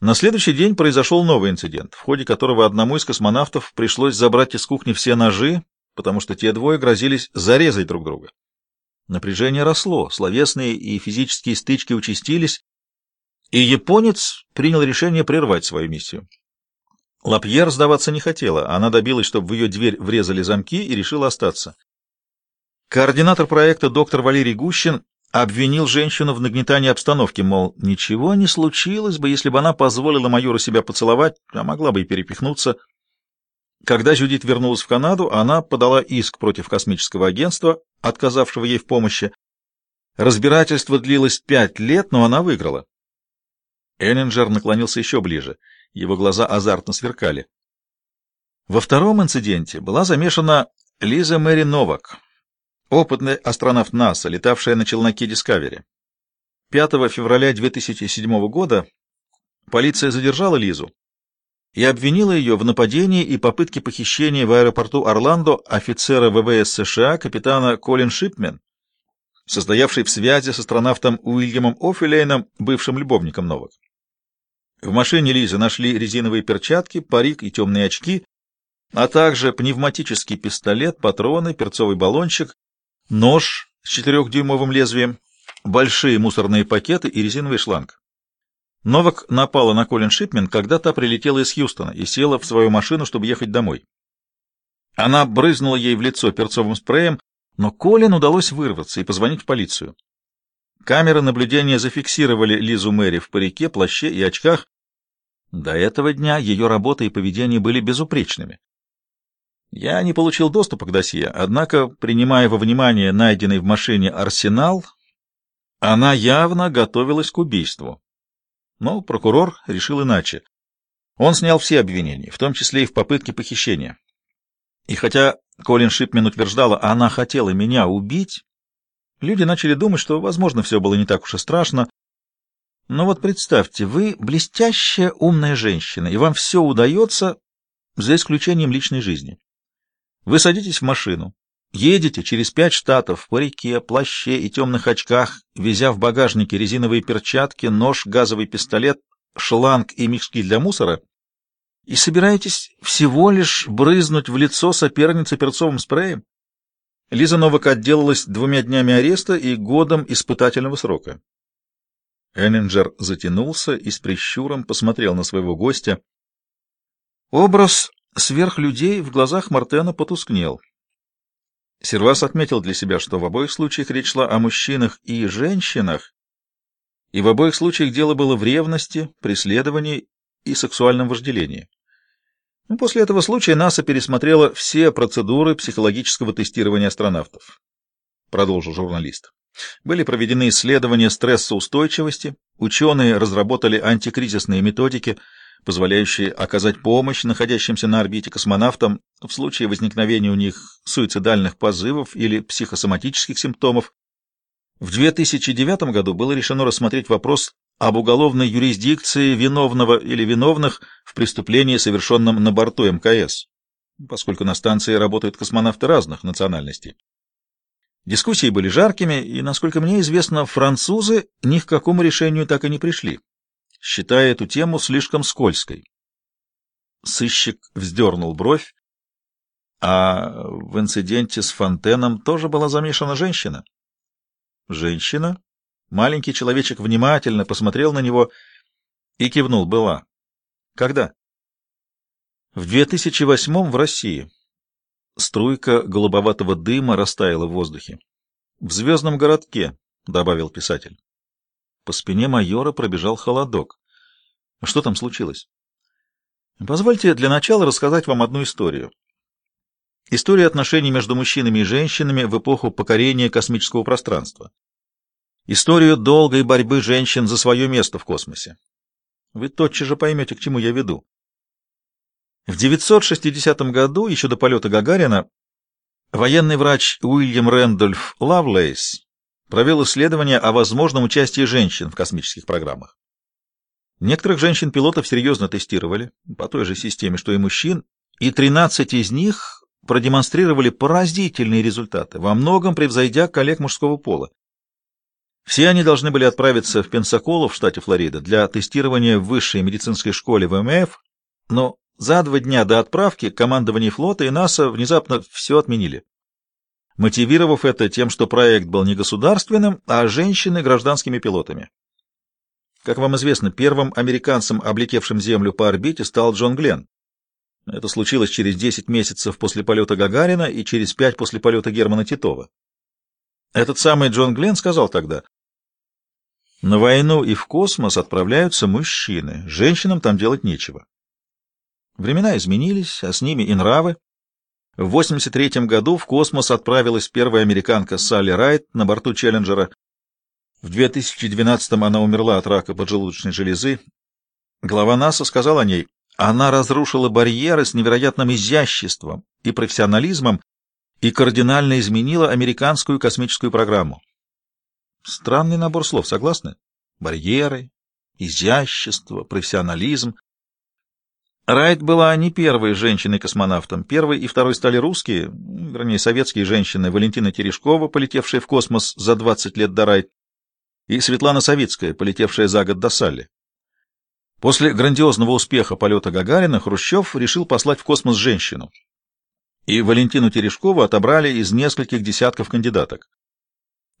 На следующий день произошел новый инцидент, в ходе которого одному из космонавтов пришлось забрать из кухни все ножи, потому что те двое грозились зарезать друг друга. Напряжение росло, словесные и физические стычки участились, и японец принял решение прервать свою миссию. Лапьер сдаваться не хотела, она добилась, чтобы в ее дверь врезали замки и решила остаться. Координатор проекта доктор Валерий Гущин обвинил женщину в нагнетании обстановки, мол, ничего не случилось бы, если бы она позволила майору себя поцеловать, а могла бы и перепихнуться. Когда Жюдит вернулась в Канаду, она подала иск против космического агентства, отказавшего ей в помощи. Разбирательство длилось пять лет, но она выиграла. Эннинджер наклонился еще ближе. Его глаза азартно сверкали. Во втором инциденте была замешана Лиза Мэри Новак, Опытный астронавт НАСА, летавшая на челноке Discovery. 5 февраля 2007 года полиция задержала Лизу и обвинила ее в нападении и попытке похищения в аэропорту Орландо офицера ВВС США капитана Колин Шипмен, состоявший в связи с астронавтом Уильямом Оффилейном, бывшим любовником Новак. В машине Лизы нашли резиновые перчатки, парик и темные очки, а также пневматический пистолет, патроны, перцовый баллончик, нож с четырехдюймовым лезвием, большие мусорные пакеты и резиновый шланг. Новак напала на Колин Шипмен, когда та прилетела из Хьюстона и села в свою машину, чтобы ехать домой. Она брызнула ей в лицо перцовым спреем, но Колин удалось вырваться и позвонить в полицию. Камеры наблюдения зафиксировали Лизу Мэри в парике, плаще и очках. До этого дня ее работа и поведение были безупречными. Я не получил доступа к досье, однако, принимая во внимание найденный в машине арсенал, она явно готовилась к убийству. Но прокурор решил иначе. Он снял все обвинения, в том числе и в попытке похищения. И хотя Колин Шипмен утверждала, она хотела меня убить, люди начали думать, что, возможно, все было не так уж и страшно. Но вот представьте, вы блестящая умная женщина, и вам все удается, за исключением личной жизни. Вы садитесь в машину, едете через пять штатов в парике, плаще и темных очках, везя в багажнике резиновые перчатки, нож, газовый пистолет, шланг и мешки для мусора, и собираетесь всего лишь брызнуть в лицо соперницы перцовым спреем? Лиза Новак отделалась двумя днями ареста и годом испытательного срока. Эннинджер затянулся и с прищуром посмотрел на своего гостя. Образ Сверхлюдей в глазах Мартена потускнел. Сервас отметил для себя, что в обоих случаях речь шла о мужчинах и женщинах, и в обоих случаях дело было в ревности, преследовании и сексуальном вожделении. Ну, после этого случая НАСА пересмотрела все процедуры психологического тестирования астронавтов. Продолжил журналист. Были проведены исследования стрессоустойчивости, ученые разработали антикризисные методики – позволяющие оказать помощь находящимся на орбите космонавтам в случае возникновения у них суицидальных позывов или психосоматических симптомов. В 2009 году было решено рассмотреть вопрос об уголовной юрисдикции виновного или виновных в преступлении, совершенном на борту МКС, поскольку на станции работают космонавты разных национальностей. Дискуссии были жаркими, и, насколько мне известно, французы ни к какому решению так и не пришли считая эту тему слишком скользкой. Сыщик вздернул бровь. А в инциденте с Фонтеном тоже была замешана женщина. Женщина? Маленький человечек внимательно посмотрел на него и кивнул. Была. Когда? В 2008 в России. Струйка голубоватого дыма растаяла в воздухе. В звездном городке, добавил писатель. По спине майора пробежал холодок. Что там случилось? Позвольте для начала рассказать вам одну историю. Историю отношений между мужчинами и женщинами в эпоху покорения космического пространства. Историю долгой борьбы женщин за свое место в космосе. Вы тотчас же поймете, к чему я веду. В 960 году, еще до полета Гагарина, военный врач Уильям Рэндольф Лавлейс провел исследование о возможном участии женщин в космических программах. Некоторых женщин-пилотов серьезно тестировали, по той же системе, что и мужчин, и 13 из них продемонстрировали поразительные результаты, во многом превзойдя коллег мужского пола. Все они должны были отправиться в Пенсаколу в штате Флорида для тестирования в высшей медицинской школе ВМФ, но за два дня до отправки командование флота и НАСА внезапно все отменили, мотивировав это тем, что проект был не государственным, а женщины гражданскими пилотами. Как вам известно, первым американцем, облетевшим Землю по орбите, стал Джон Гленн. Это случилось через 10 месяцев после полета Гагарина и через 5 после полета Германа Титова. Этот самый Джон Гленн сказал тогда, на войну и в космос отправляются мужчины, женщинам там делать нечего. Времена изменились, а с ними и нравы. В 83 году в космос отправилась первая американка Салли Райт на борту Челленджера. В 2012 она умерла от рака поджелудочной железы. Глава НАСА сказал о ней, она разрушила барьеры с невероятным изяществом и профессионализмом и кардинально изменила американскую космическую программу. Странный набор слов, согласны? Барьеры, изящество, профессионализм. Райт была не первой женщиной-космонавтом. Первой и второй стали русские, вернее, советские женщины Валентина Терешкова, полетевшая в космос за 20 лет до Райт, и Светлана Савицкая, полетевшая за год до Салли. После грандиозного успеха полета Гагарина Хрущев решил послать в космос женщину. И Валентину Терешкову отобрали из нескольких десятков кандидаток.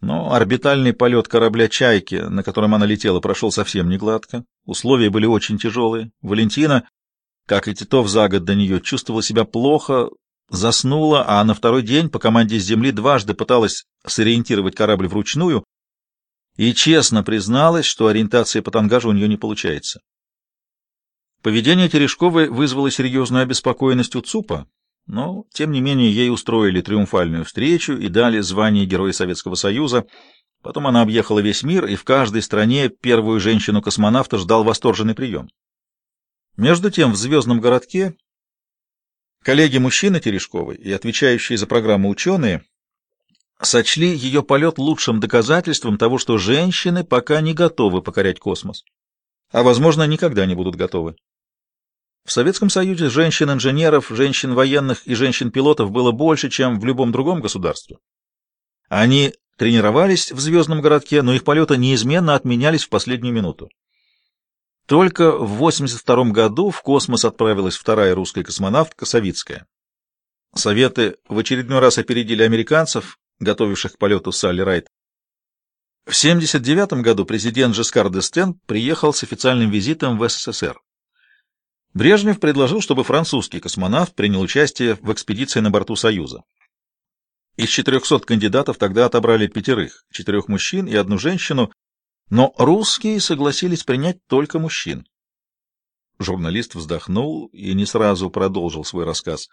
Но орбитальный полет корабля «Чайки», на котором она летела, прошел совсем не гладко. Условия были очень тяжелые. Валентина, как и Титов за год до нее, чувствовала себя плохо, заснула, а на второй день по команде с Земли дважды пыталась сориентировать корабль вручную и честно призналась, что ориентация по тангажу у нее не получается. Поведение Терешковой вызвало серьезную обеспокоенность у ЦУПа, но, тем не менее, ей устроили триумфальную встречу и дали звание Героя Советского Союза. Потом она объехала весь мир, и в каждой стране первую женщину-космонавта ждал восторженный прием. Между тем, в звездном городке коллеги-мужчины Терешковой и отвечающие за программу ученые сочли ее полет лучшим доказательством того, что женщины пока не готовы покорять космос, а, возможно, никогда не будут готовы. В Советском Союзе женщин-инженеров, женщин-военных и женщин-пилотов было больше, чем в любом другом государстве. Они тренировались в звездном городке, но их полеты неизменно отменялись в последнюю минуту. Только в 1982 году в космос отправилась вторая русская космонавтка Савицкая. Советы в очередной раз опередили американцев, готовивших к полету Салли Райт. В 1979 году президент Жескар Дестен приехал с официальным визитом в СССР. Брежнев предложил, чтобы французский космонавт принял участие в экспедиции на борту Союза. Из 400 кандидатов тогда отобрали пятерых, четырех мужчин и одну женщину, но русские согласились принять только мужчин. Журналист вздохнул и не сразу продолжил свой рассказ.